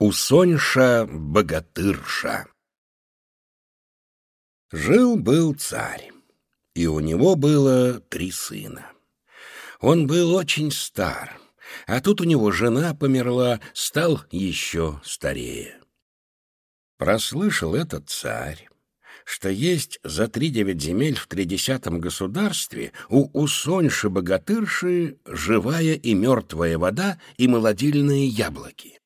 Усоньша-богатырша Жил-был царь, и у него было три сына. Он был очень стар, а тут у него жена померла, стал еще старее. Прослышал этот царь, что есть за три девять земель в тридесятом государстве у Усоньши-богатырши живая и мертвая вода и молодильные яблоки.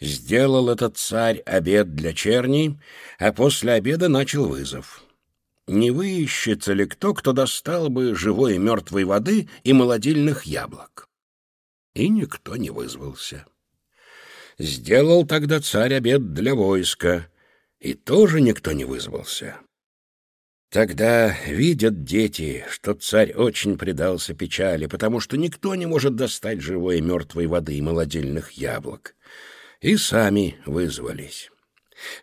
Сделал этот царь обед для черни, а после обеда начал вызов. Не выищется ли кто, кто достал бы живой и мертвой воды и молодильных яблок? И никто не вызвался. Сделал тогда царь обед для войска, и тоже никто не вызвался. Тогда видят дети, что царь очень предался печали, потому что никто не может достать живой и мертвой воды и молодильных яблок и сами вызвались.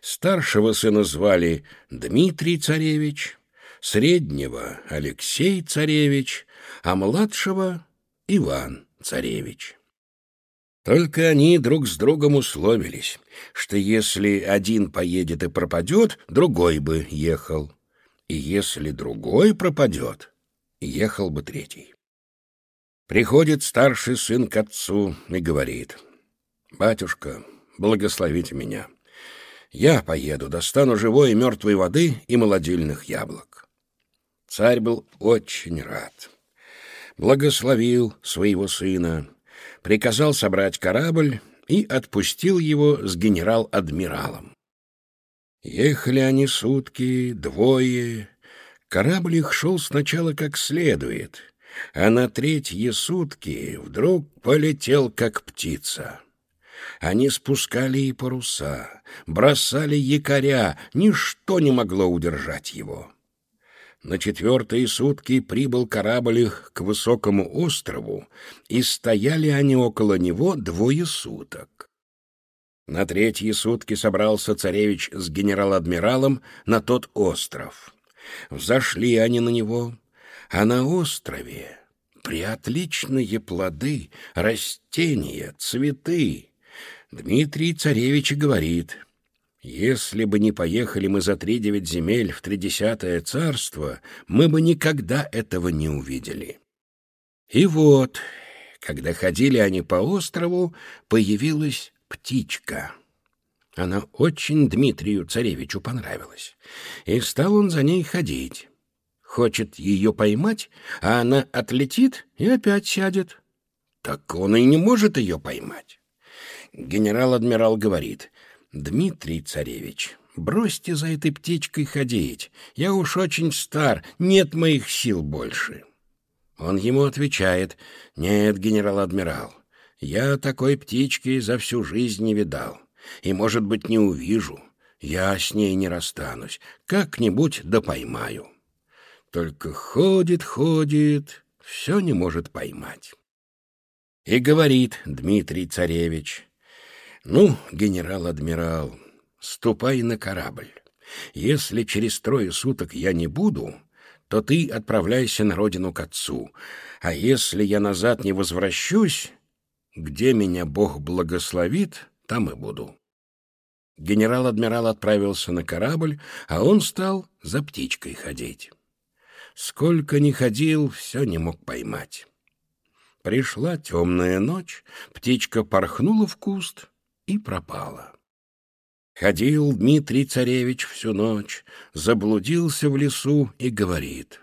Старшего сына звали Дмитрий Царевич, среднего — Алексей Царевич, а младшего — Иван Царевич. Только они друг с другом условились, что если один поедет и пропадет, другой бы ехал, и если другой пропадет, ехал бы третий. Приходит старший сын к отцу и говорит — «Батюшка, благословите меня. Я поеду, достану живой и мертвой воды и молодильных яблок». Царь был очень рад. Благословил своего сына, приказал собрать корабль и отпустил его с генерал-адмиралом. Ехали они сутки, двое. Корабль их шел сначала как следует, а на третьи сутки вдруг полетел как птица. Они спускали и паруса, бросали якоря, ничто не могло удержать его. На четвертые сутки прибыл корабль их к высокому острову, и стояли они около него двое суток. На третьи сутки собрался царевич с генерал-адмиралом на тот остров. Взошли они на него, а на острове приотличные плоды, растения, цветы, Дмитрий Царевич говорит, «Если бы не поехали мы за три девять земель в тридесятое царство, мы бы никогда этого не увидели». И вот, когда ходили они по острову, появилась птичка. Она очень Дмитрию Царевичу понравилась, и стал он за ней ходить. Хочет ее поймать, а она отлетит и опять сядет. Так он и не может ее поймать. Генерал-адмирал говорит, «Дмитрий царевич, бросьте за этой птичкой ходить. Я уж очень стар, нет моих сил больше». Он ему отвечает, «Нет, генерал-адмирал, я такой птички за всю жизнь не видал, и, может быть, не увижу. Я с ней не расстанусь, как-нибудь да поймаю». Только ходит, ходит, все не может поймать. И говорит Дмитрий царевич, «Ну, генерал-адмирал, ступай на корабль. Если через трое суток я не буду, то ты отправляйся на родину к отцу, а если я назад не возвращусь, где меня Бог благословит, там и буду». Генерал-адмирал отправился на корабль, а он стал за птичкой ходить. Сколько ни ходил, все не мог поймать. Пришла темная ночь, птичка порхнула в куст — и пропала. Ходил Дмитрий Царевич всю ночь, заблудился в лесу и говорит,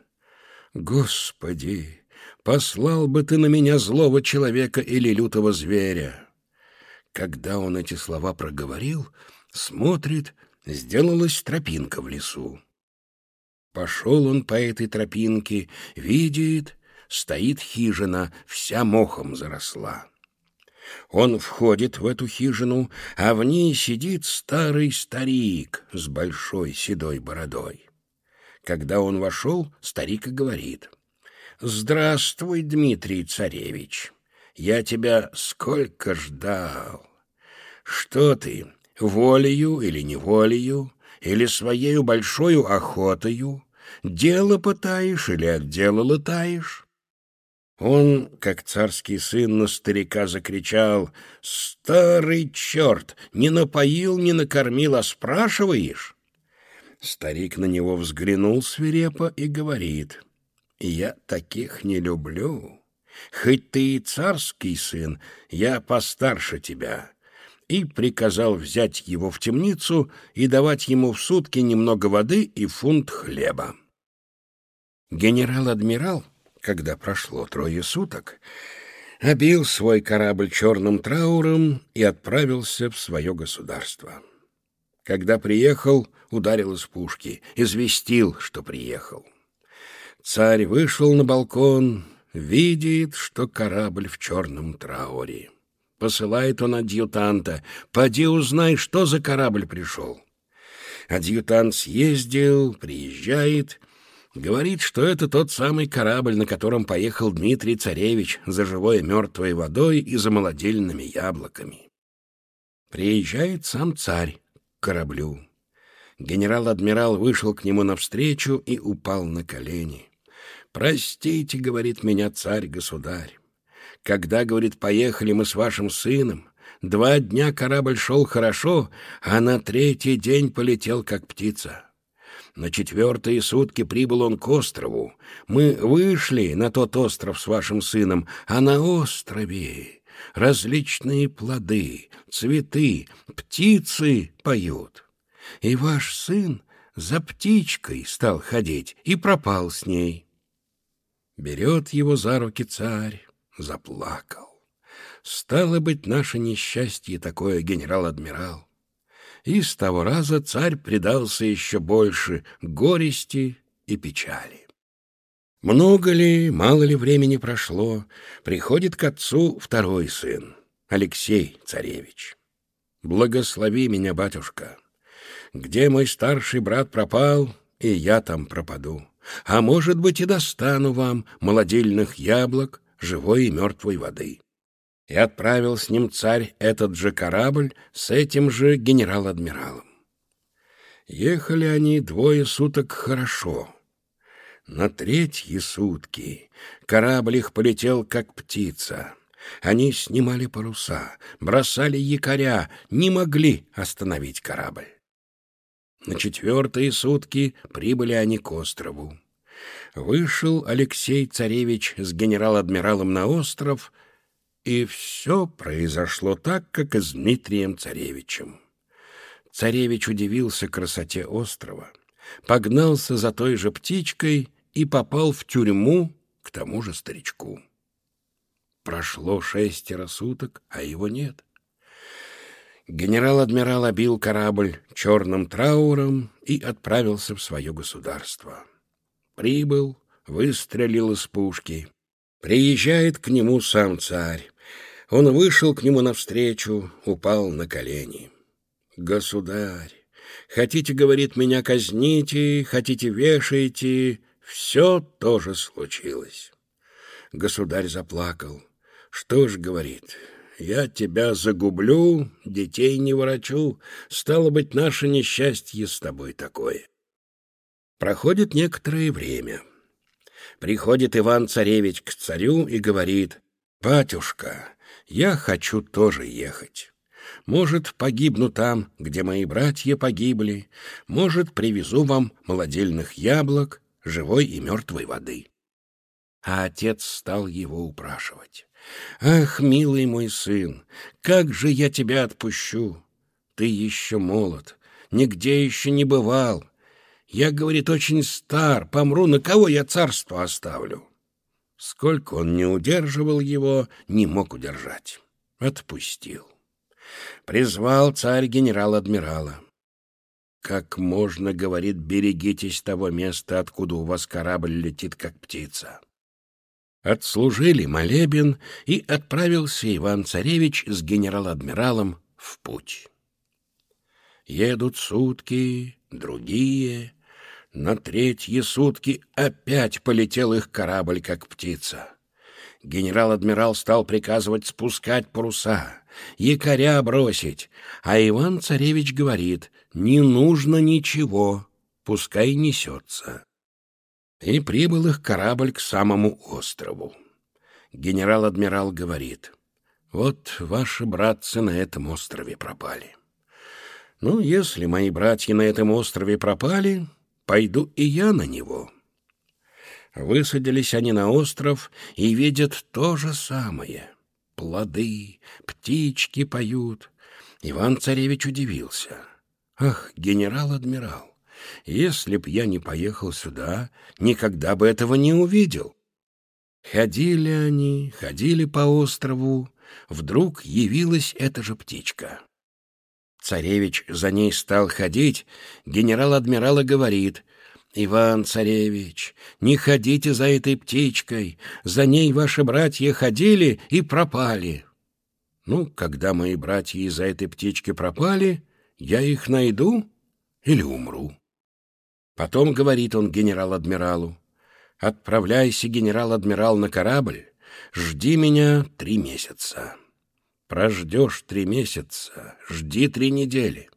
«Господи, послал бы ты на меня злого человека или лютого зверя!» Когда он эти слова проговорил, смотрит, сделалась тропинка в лесу. Пошел он по этой тропинке, видит, стоит хижина, вся мохом заросла. Он входит в эту хижину, а в ней сидит старый старик с большой седой бородой. Когда он вошел, старик и говорит, «Здравствуй, Дмитрий царевич, я тебя сколько ждал. Что ты, волею или неволею, или своею большою охотою, дело пытаешь или от дела латаешь?» Он, как царский сын, на старика закричал «Старый черт! Не напоил, не накормил, а спрашиваешь?» Старик на него взглянул свирепо и говорит «Я таких не люблю. Хоть ты и царский сын, я постарше тебя» и приказал взять его в темницу и давать ему в сутки немного воды и фунт хлеба. Генерал-адмирал когда прошло трое суток, обил свой корабль черным трауром и отправился в свое государство. Когда приехал, ударил из пушки, известил, что приехал. Царь вышел на балкон, видит, что корабль в черном трауре. Посылает он адъютанта, поди узнай, что за корабль пришел. Адъютант съездил, приезжает — Говорит, что это тот самый корабль, на котором поехал Дмитрий Царевич за живой мертвой водой и за молодильными яблоками. Приезжает сам царь к кораблю. Генерал-адмирал вышел к нему навстречу и упал на колени. «Простите, — говорит меня царь-государь, — когда, — говорит, — поехали мы с вашим сыном, два дня корабль шел хорошо, а на третий день полетел, как птица». На четвертые сутки прибыл он к острову. Мы вышли на тот остров с вашим сыном, а на острове различные плоды, цветы, птицы поют. И ваш сын за птичкой стал ходить и пропал с ней. Берет его за руки царь, заплакал. Стало быть, наше несчастье такое, генерал-адмирал и с того раза царь предался еще больше горести и печали. Много ли, мало ли времени прошло, приходит к отцу второй сын, Алексей царевич. «Благослови меня, батюшка. Где мой старший брат пропал, и я там пропаду. А может быть, и достану вам молодильных яблок, живой и мертвой воды и отправил с ним царь этот же корабль с этим же генерал-адмиралом. Ехали они двое суток хорошо. На третьи сутки корабль их полетел, как птица. Они снимали паруса, бросали якоря, не могли остановить корабль. На четвертые сутки прибыли они к острову. Вышел Алексей Царевич с генерал-адмиралом на остров — и все произошло так, как и с Дмитрием Царевичем. Царевич удивился красоте острова, погнался за той же птичкой и попал в тюрьму к тому же старичку. Прошло шестеро суток, а его нет. Генерал-адмирал обил корабль черным трауром и отправился в свое государство. Прибыл, выстрелил из пушки. Приезжает к нему сам царь. Он вышел к нему навстречу, упал на колени. «Государь, хотите, — говорит, — меня казните, хотите, вешаете, все тоже случилось». Государь заплакал. «Что ж, — говорит, — я тебя загублю, детей не ворочу, стало быть, наше несчастье с тобой такое». Проходит некоторое время. Приходит Иван-царевич к царю и говорит, «Батюшка, я хочу тоже ехать. Может, погибну там, где мои братья погибли, может, привезу вам молодильных яблок, живой и мертвой воды». А отец стал его упрашивать. «Ах, милый мой сын, как же я тебя отпущу? Ты еще молод, нигде еще не бывал. Я, говорит, очень стар, помру, на кого я царство оставлю?» Сколько он не удерживал его, не мог удержать. Отпустил. Призвал царь генерал-адмирала. «Как можно, — говорит, — берегитесь того места, откуда у вас корабль летит, как птица». Отслужили молебен, и отправился Иван-царевич с генерал-адмиралом в путь. Едут сутки, другие, на третьи сутки опять полетел их корабль, как птица. Генерал-адмирал стал приказывать спускать паруса, якоря бросить, а Иван-царевич говорит, не нужно ничего, пускай несется. И прибыл их корабль к самому острову. Генерал-адмирал говорит, «Вот ваши братцы на этом острове пропали». «Ну, если мои братья на этом острове пропали, пойду и я на него». Высадились они на остров и видят то же самое. Плоды, птички поют. Иван-царевич удивился. «Ах, генерал-адмирал, если б я не поехал сюда, никогда бы этого не увидел». Ходили они, ходили по острову, вдруг явилась эта же птичка. Царевич за ней стал ходить, генерал-адмирал говорит, «Иван-царевич, не ходите за этой птичкой, за ней ваши братья ходили и пропали». Ну, когда мои братья из-за этой птички пропали, я их найду или умру. Потом говорит он генерал-адмиралу, «Отправляйся, генерал-адмирал, на корабль, жди меня три месяца». Прождешь три месяца, жди три недели.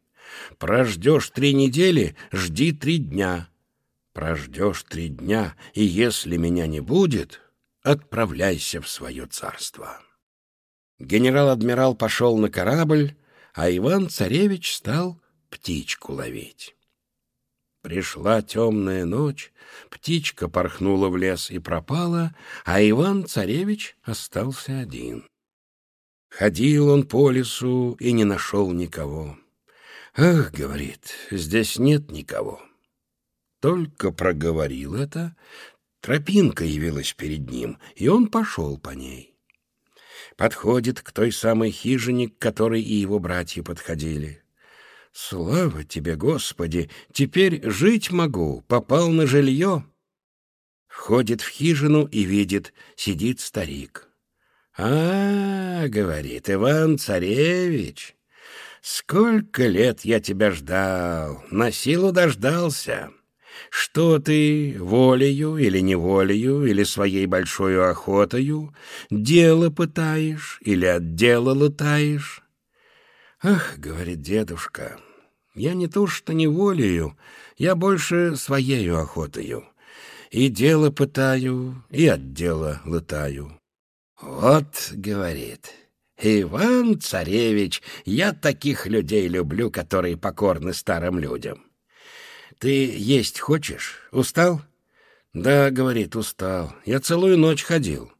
Прождешь три недели, жди три дня. Прождешь три дня, и если меня не будет, отправляйся в свое царство. Генерал-адмирал пошел на корабль, а Иван-царевич стал птичку ловить. Пришла темная ночь, птичка порхнула в лес и пропала, а Иван-царевич остался один. Ходил он по лесу и не нашел никого. «Ах, — говорит, — здесь нет никого». Только проговорил это, тропинка явилась перед ним, и он пошел по ней. Подходит к той самой хижине, к которой и его братья подходили. «Слава тебе, Господи! Теперь жить могу, попал на жилье!» Входит в хижину и видит, сидит старик. «А, — говорит Иван-царевич, — сколько лет я тебя ждал, на силу дождался». Что ты, волею или неволею, или своей большой охотою, дело пытаешь или от дела лытаешь? Ах, говорит дедушка, я не то что неволею, я больше своею охотою. И дело пытаю, и от дела лытаю. Вот, говорит, Иван-царевич, я таких людей люблю, которые покорны старым людям. «Ты есть хочешь? Устал?» «Да, — говорит, — устал. Я целую ночь ходил».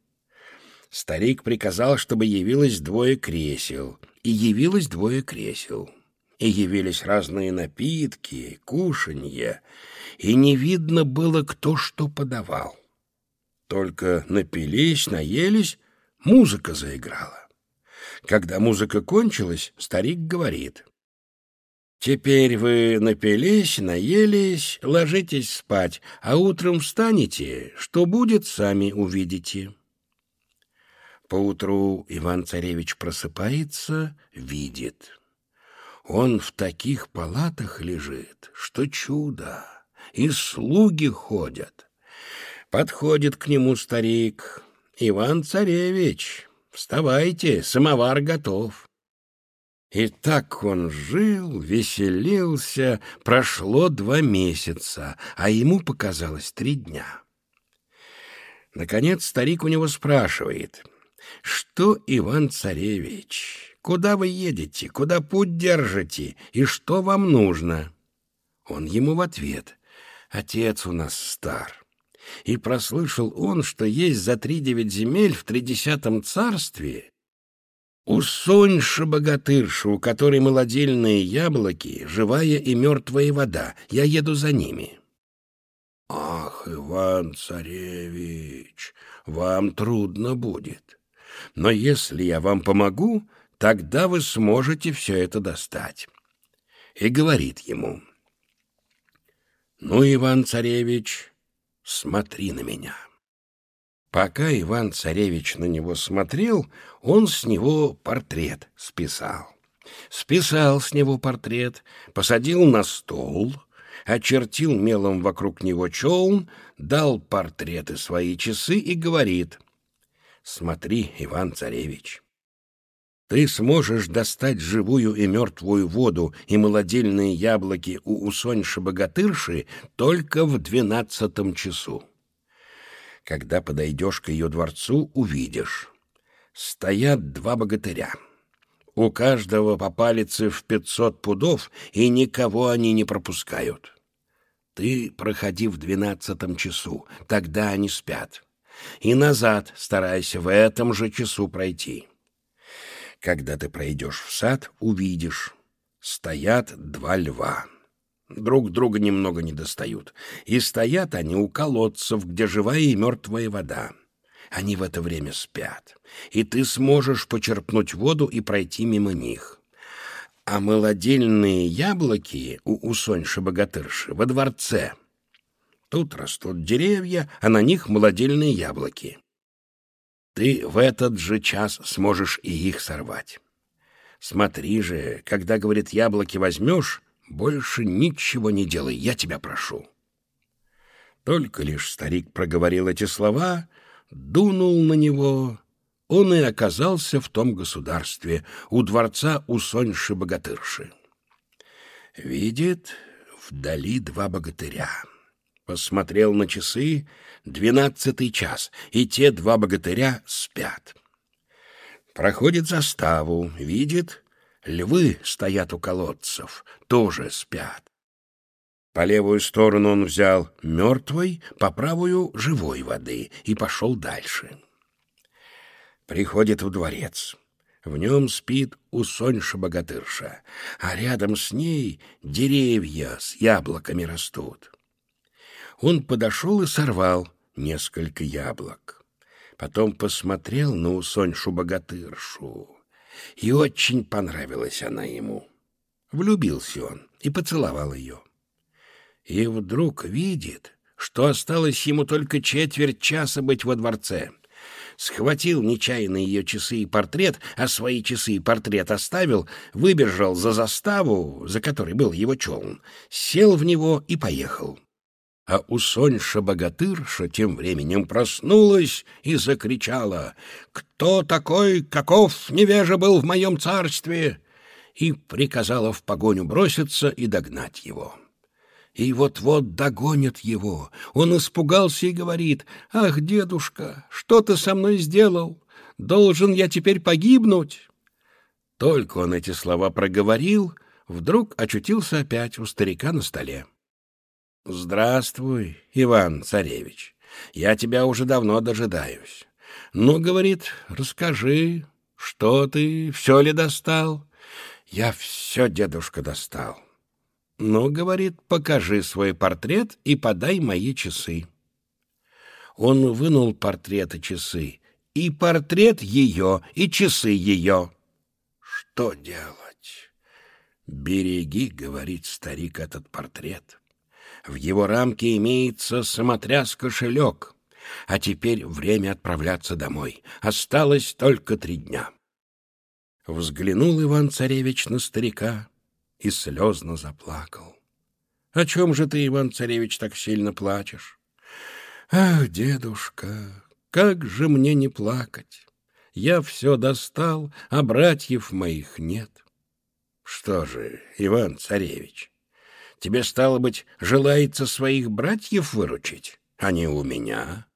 Старик приказал, чтобы явилось двое кресел, и явилось двое кресел. И явились разные напитки, кушанья, и не видно было, кто что подавал. Только напились, наелись, музыка заиграла. Когда музыка кончилась, старик говорит — Теперь вы напились, наелись, ложитесь спать, а утром встанете, что будет, сами увидите. Поутру Иван-царевич просыпается, видит. Он в таких палатах лежит, что чудо, и слуги ходят. Подходит к нему старик. «Иван-царевич, вставайте, самовар готов». И так он жил, веселился, прошло два месяца, а ему показалось три дня. Наконец старик у него спрашивает, «Что, Иван-царевич, куда вы едете, куда путь держите, и что вам нужно?» Он ему в ответ, «Отец у нас стар». И прослышал он, что есть за три девять земель в тридесятом царстве Усоньша богатырша, у которой молодильные яблоки, живая и мертвая вода. Я еду за ними. Ах, Иван-царевич, вам трудно будет. Но если я вам помогу, тогда вы сможете все это достать. И говорит ему, ну, Иван-царевич, смотри на меня. Пока Иван-царевич на него смотрел, он с него портрет списал. Списал с него портрет, посадил на стол, очертил мелом вокруг него челн, дал портреты свои часы и говорит, «Смотри, Иван-царевич, ты сможешь достать живую и мертвую воду и молодильные яблоки у усоньши-богатырши только в двенадцатом часу. Когда подойдешь к ее дворцу, увидишь. Стоят два богатыря. У каждого по палице в пятьсот пудов, и никого они не пропускают. Ты проходи в двенадцатом часу, тогда они спят. И назад старайся в этом же часу пройти. Когда ты пройдешь в сад, увидишь. Стоят два льва. Друг друга немного не достают. И стоят они у колодцев, где живая и мертвая вода. Они в это время спят. И ты сможешь почерпнуть воду и пройти мимо них. А молодильные яблоки у Усоньши-богатырши во дворце. Тут растут деревья, а на них молодильные яблоки. Ты в этот же час сможешь и их сорвать. Смотри же, когда, говорит, яблоки возьмешь, больше ничего не делай, я тебя прошу. Только лишь старик проговорил эти слова, дунул на него, он и оказался в том государстве, у дворца Усоньши-богатырши. Видит вдали два богатыря. Посмотрел на часы, двенадцатый час, и те два богатыря спят. Проходит заставу, видит, львы стоят у колодцев, тоже спят. По левую сторону он взял мертвой, по правую — живой воды и пошел дальше. Приходит в дворец. В нем спит Усоньша-богатырша, а рядом с ней деревья с яблоками растут. Он подошел и сорвал несколько яблок. Потом посмотрел на Усоньшу-богатыршу, и очень понравилась она ему. Влюбился он и поцеловал ее. И вдруг видит, что осталось ему только четверть часа быть во дворце. Схватил нечаянно ее часы и портрет, а свои часы и портрет оставил, выбежал за заставу, за которой был его челн, сел в него и поехал. А Усоньша-богатырша тем временем проснулась и закричала «Кто такой, каков невежа был в моем царстве?» и приказала в погоню броситься и догнать его и вот-вот догонят его. Он испугался и говорит, «Ах, дедушка, что ты со мной сделал? Должен я теперь погибнуть?» Только он эти слова проговорил, вдруг очутился опять у старика на столе. «Здравствуй, Иван-царевич, я тебя уже давно дожидаюсь. Ну, — говорит, — расскажи, что ты, все ли достал?» «Я все, дедушка, достал». «Ну, — говорит, — покажи свой портрет и подай мои часы». Он вынул портрет и часы, и портрет ее, и часы ее. Что делать? «Береги, — говорит старик, — этот портрет. В его рамке имеется самотряс-кошелек, а теперь время отправляться домой. Осталось только три дня». Взглянул Иван-царевич на старика — и слезно заплакал. — О чем же ты, Иван-царевич, так сильно плачешь? — Ах, дедушка, как же мне не плакать? Я все достал, а братьев моих нет. — Что же, Иван-царевич, тебе, стало быть, желается своих братьев выручить, а не у меня?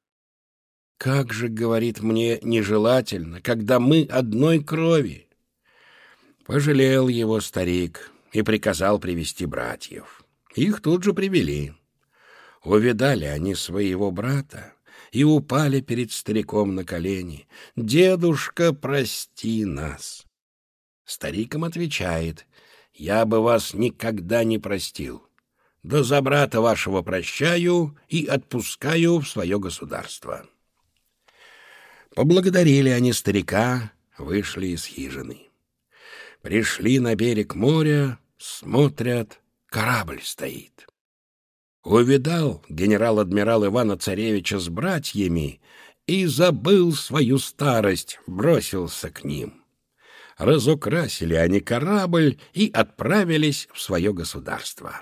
Как же, говорит мне, нежелательно, когда мы одной крови. Пожалел его старик, и приказал привести братьев. Их тут же привели. Увидали они своего брата и упали перед стариком на колени. «Дедушка, прости нас!» Старик им отвечает, «Я бы вас никогда не простил. Да за брата вашего прощаю и отпускаю в свое государство». Поблагодарили они старика, вышли из хижины. Пришли на берег моря, Смотрят, корабль стоит. Увидал генерал-адмирал Ивана Царевича с братьями и забыл свою старость, бросился к ним. Разукрасили они корабль и отправились в свое государство.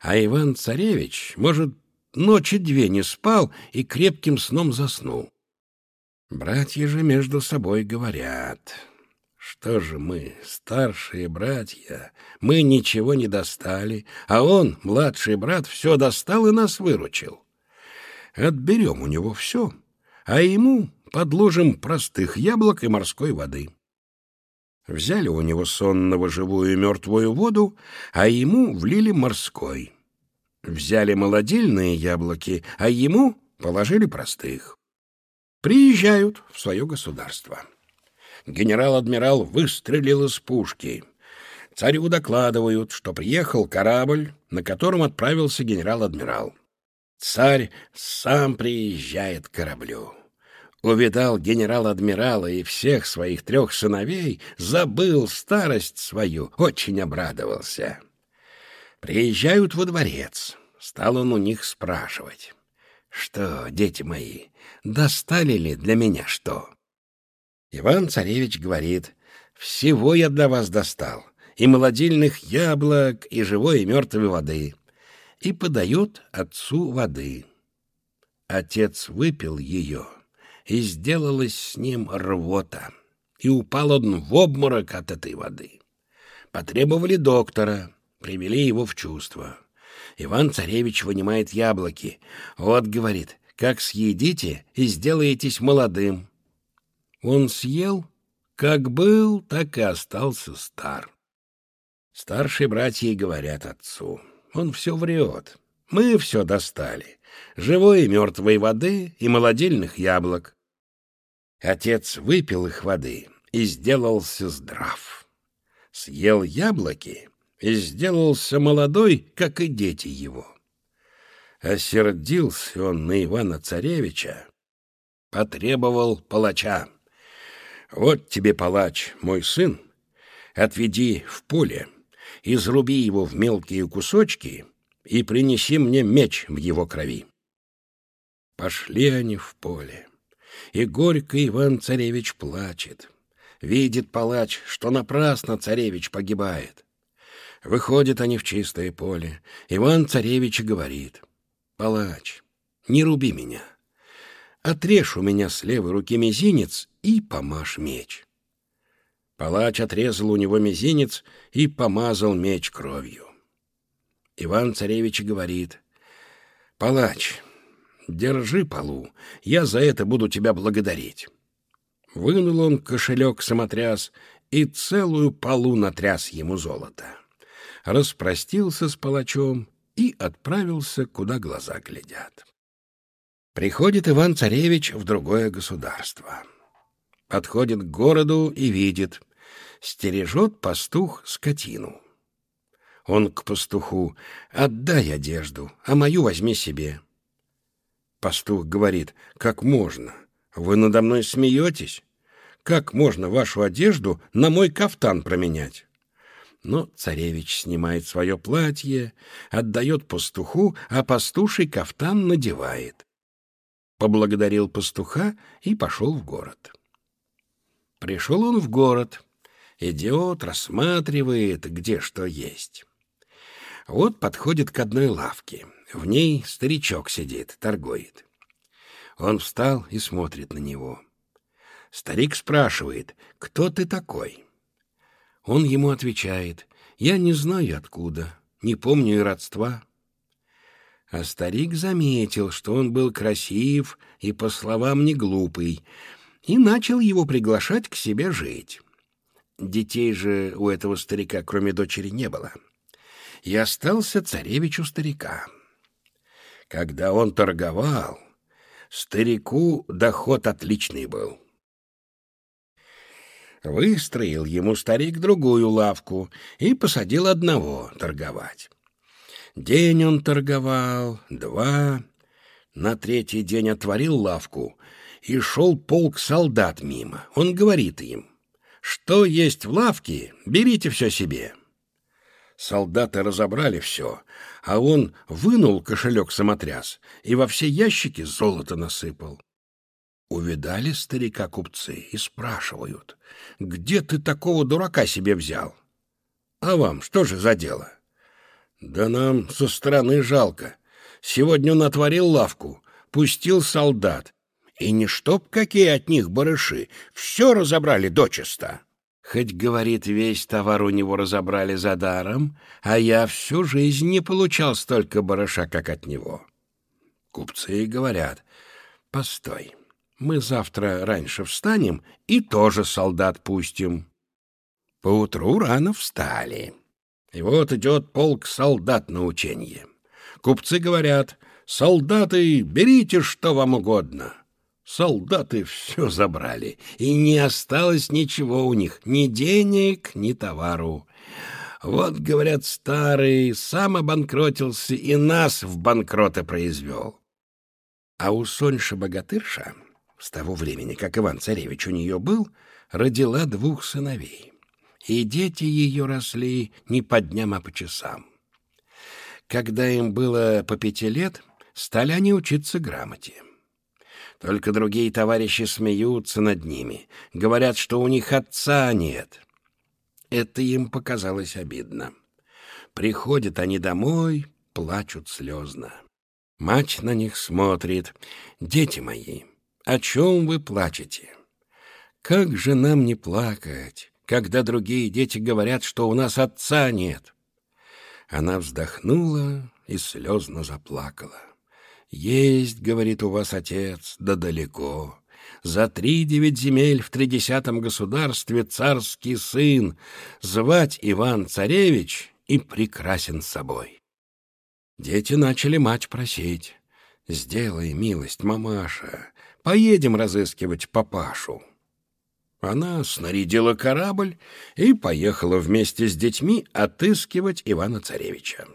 А Иван-царевич, может, ночи две не спал и крепким сном заснул. Братья же между собой говорят — что же мы, старшие братья, мы ничего не достали, а он, младший брат, все достал и нас выручил. отберем у него все, а ему подложим простых яблок и морской воды. Взяли у него сонного живую и мертвую воду, а ему влили морской. Взяли молодильные яблоки, а ему положили простых. Приезжают в свое государство. Генерал-адмирал выстрелил из пушки. Царю докладывают, что приехал корабль, на котором отправился генерал-адмирал. Царь сам приезжает к кораблю. Увидал генерал-адмирала и всех своих трех сыновей, забыл старость свою, очень обрадовался. Приезжают во дворец. Стал он у них спрашивать. «Что, дети мои, достали ли для меня что?» Иван-царевич говорит, «Всего я для вас достал, и молодильных яблок, и живой и мертвой воды» и подает отцу воды. Отец выпил ее, и сделалась с ним рвота, и упал он в обморок от этой воды. Потребовали доктора, привели его в чувство. Иван-царевич вынимает яблоки. Вот, говорит, как съедите и сделаетесь молодым. Он съел, как был, так и остался стар. Старшие братья говорят отцу — он все врет. Мы все достали. Живой и мертвой воды и молодильных яблок. Отец выпил их воды и сделался здрав. Съел яблоки и сделался молодой, как и дети его. Осердился он на Ивана-царевича, потребовал палача. «Вот тебе палач, мой сын, отведи в поле» изруби его в мелкие кусочки и принеси мне меч в его крови. Пошли они в поле, и горько Иван-царевич плачет. Видит палач, что напрасно царевич погибает. Выходят они в чистое поле. Иван-царевич говорит, «Палач, не руби меня. Отрежь у меня с левой руки мизинец и помажь меч». Палач отрезал у него мизинец и помазал меч кровью. Иван-царевич говорит, «Палач, держи полу, я за это буду тебя благодарить». Вынул он кошелек-самотряс и целую полу натряс ему золото. Распростился с палачом и отправился, куда глаза глядят. Приходит Иван-царевич в другое государство. Подходит к городу и видит — стережет пастух скотину. Он к пастуху «Отдай одежду, а мою возьми себе». Пастух говорит «Как можно? Вы надо мной смеетесь? Как можно вашу одежду на мой кафтан променять?» Но царевич снимает свое платье, отдает пастуху, а пастуший кафтан надевает. Поблагодарил пастуха и пошел в город. Пришел он в город — Идет, рассматривает, где что есть. Вот подходит к одной лавке. В ней старичок сидит, торгует. Он встал и смотрит на него. Старик спрашивает, кто ты такой? Он ему отвечает, я не знаю откуда, не помню и родства. А старик заметил, что он был красив и, по словам, не глупый, и начал его приглашать к себе жить. Детей же у этого старика, кроме дочери, не было. И остался царевич у старика. Когда он торговал, старику доход отличный был. Выстроил ему старик другую лавку и посадил одного торговать. День он торговал, два. На третий день отворил лавку, и шел полк солдат мимо. Он говорит им, что есть в лавке, берите все себе. Солдаты разобрали все, а он вынул кошелек-самотряс и во все ящики золото насыпал. Увидали старика купцы и спрашивают, где ты такого дурака себе взял? А вам что же за дело? Да нам со стороны жалко. Сегодня он отворил лавку, пустил солдат, и не чтоб какие от них барыши, все разобрали дочисто. Хоть, говорит, весь товар у него разобрали за даром, а я всю жизнь не получал столько барыша, как от него. Купцы говорят, постой, мы завтра раньше встанем и тоже солдат пустим. Поутру рано встали. И вот идет полк солдат на учение. Купцы говорят, солдаты, берите что вам угодно. Солдаты все забрали, и не осталось ничего у них, ни денег, ни товару. Вот, говорят, старый сам обанкротился и нас в банкроты произвел. А у Соньша-богатырша, с того времени, как Иван-царевич у нее был, родила двух сыновей. И дети ее росли не по дням, а по часам. Когда им было по пяти лет, стали они учиться грамоте. Только другие товарищи смеются над ними, говорят, что у них отца нет. Это им показалось обидно. Приходят они домой, плачут слезно. Мать на них смотрит. «Дети мои, о чем вы плачете? Как же нам не плакать, когда другие дети говорят, что у нас отца нет?» Она вздохнула и слезно заплакала. «Есть, — говорит, — у вас отец, да далеко. За три девять земель в тридесятом государстве царский сын, звать Иван-царевич и прекрасен собой». Дети начали мать просить. «Сделай милость, мамаша, поедем разыскивать папашу». Она снарядила корабль и поехала вместе с детьми отыскивать Ивана-царевича.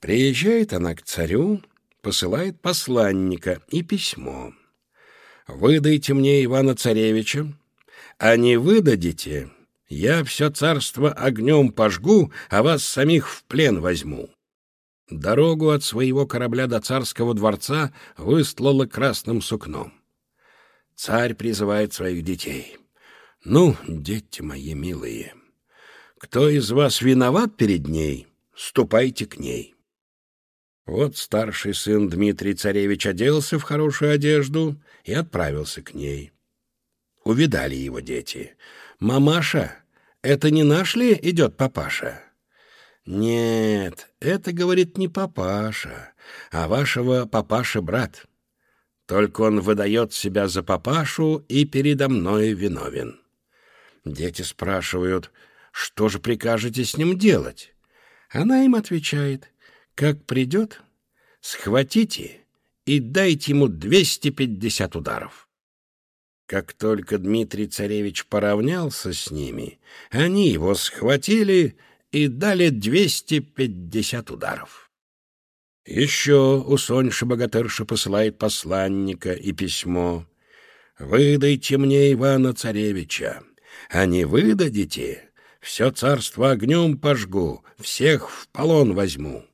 Приезжает она к царю, посылает посланника и письмо. «Выдайте мне Ивана-царевича, а не выдадите, я все царство огнем пожгу, а вас самих в плен возьму». Дорогу от своего корабля до царского дворца выстлала красным сукном. Царь призывает своих детей. «Ну, дети мои милые, кто из вас виноват перед ней, ступайте к ней». Вот старший сын Дмитрий Царевич оделся в хорошую одежду и отправился к ней. Увидали его дети. «Мамаша, это не наш ли идет папаша?» «Нет, это, говорит, не папаша, а вашего папаши-брат. Только он выдает себя за папашу и передо мной виновен». Дети спрашивают, что же прикажете с ним делать? Она им отвечает, как придет, схватите и дайте ему 250 ударов. Как только Дмитрий Царевич поравнялся с ними, они его схватили и дали двести пятьдесят ударов. Еще у Соньши богатырша посылает посланника и письмо. «Выдайте мне Ивана-царевича, а не выдадите, все царство огнем пожгу, всех в полон возьму».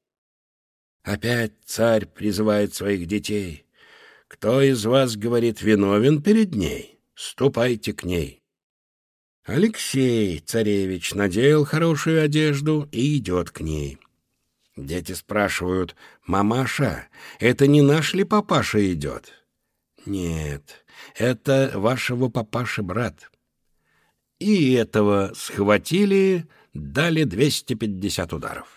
Опять царь призывает своих детей. «Кто из вас, — говорит, — виновен перед ней? Ступайте к ней». Алексей, царевич, надел хорошую одежду и идет к ней. Дети спрашивают, «Мамаша, это не наш ли папаша идет?» «Нет, это вашего папаши брат». И этого схватили, дали 250 ударов.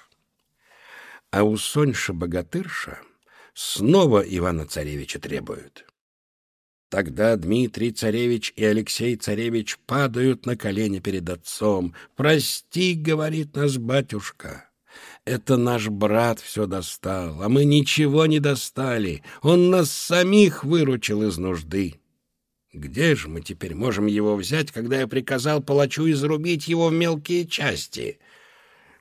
А у Соньша-богатырша снова Ивана-царевича требуют. Тогда Дмитрий царевич и Алексей царевич падают на колени перед отцом. «Прости, — говорит нас батюшка, — это наш брат все достал, а мы ничего не достали. Он нас самих выручил из нужды. Где же мы теперь можем его взять, когда я приказал палачу изрубить его в мелкие части?»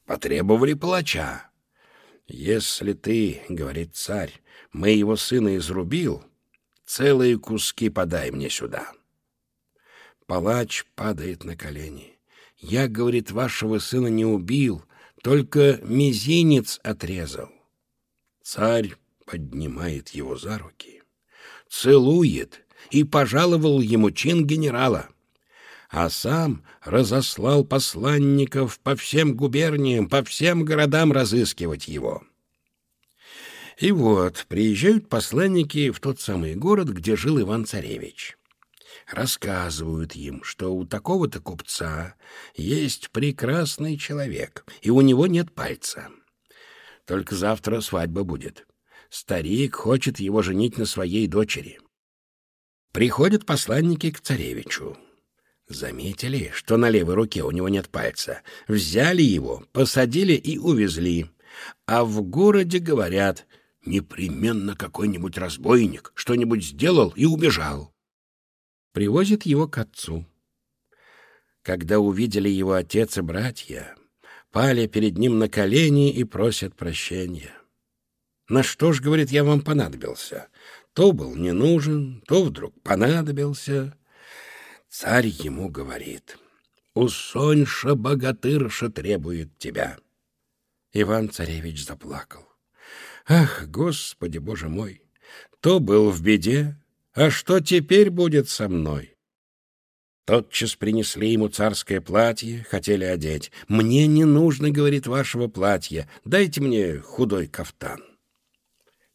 Потребовали палача. «Если ты, — говорит царь, — моего сына изрубил, Целые куски подай мне сюда. Палач падает на колени. Я, говорит, вашего сына не убил, только мизинец отрезал. Царь поднимает его за руки, целует и пожаловал ему чин генерала, а сам разослал посланников по всем губерниям, по всем городам разыскивать его. И вот приезжают посланники в тот самый город, где жил Иван-царевич. Рассказывают им, что у такого-то купца есть прекрасный человек, и у него нет пальца. Только завтра свадьба будет. Старик хочет его женить на своей дочери. Приходят посланники к царевичу. Заметили, что на левой руке у него нет пальца. Взяли его, посадили и увезли. А в городе говорят, непременно какой-нибудь разбойник что-нибудь сделал и убежал. Привозят его к отцу. Когда увидели его отец и братья, пали перед ним на колени и просят прощения. На что ж, говорит, я вам понадобился? То был не нужен, то вдруг понадобился. Царь ему говорит, «Усоньша-богатырша требует тебя». Иван-царевич заплакал. «Ах, Господи, Боже мой! То был в беде, а что теперь будет со мной?» Тотчас принесли ему царское платье, хотели одеть. «Мне не нужно, — говорит, — вашего платья, дайте мне худой кафтан».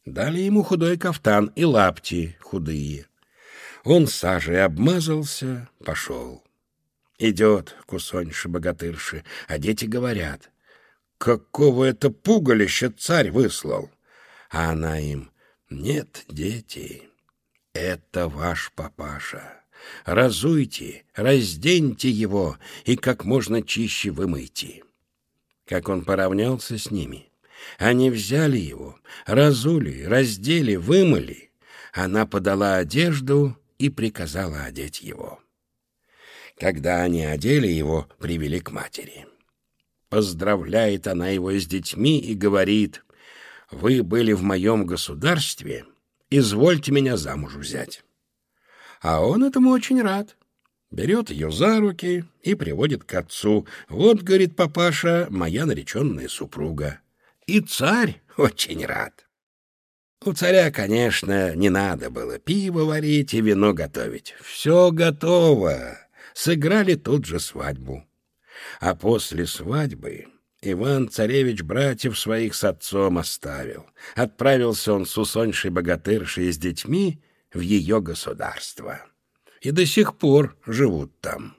Дали ему худой кафтан и лапти худые. Он сажей обмазался, пошел. Идет кусоньши-богатырши, а дети говорят, «Какого это пугалища царь выслал?» А она им, «Нет, дети, это ваш папаша. Разуйте, разденьте его и как можно чище вымойте». Как он поравнялся с ними, они взяли его, разули, раздели, вымыли. Она подала одежду и приказала одеть его. Когда они одели его, привели к матери. Поздравляет она его с детьми и говорит, «Вы были в моем государстве, извольте меня замуж взять». А он этому очень рад. Берет ее за руки и приводит к отцу. «Вот, — говорит папаша, — моя нареченная супруга». И царь очень рад. У царя, конечно, не надо было пиво варить и вино готовить. Все готово. Сыграли тут же свадьбу. А после свадьбы Иван-царевич братьев своих с отцом оставил. Отправился он с усоньшей богатыршей с детьми в ее государство. И до сих пор живут там.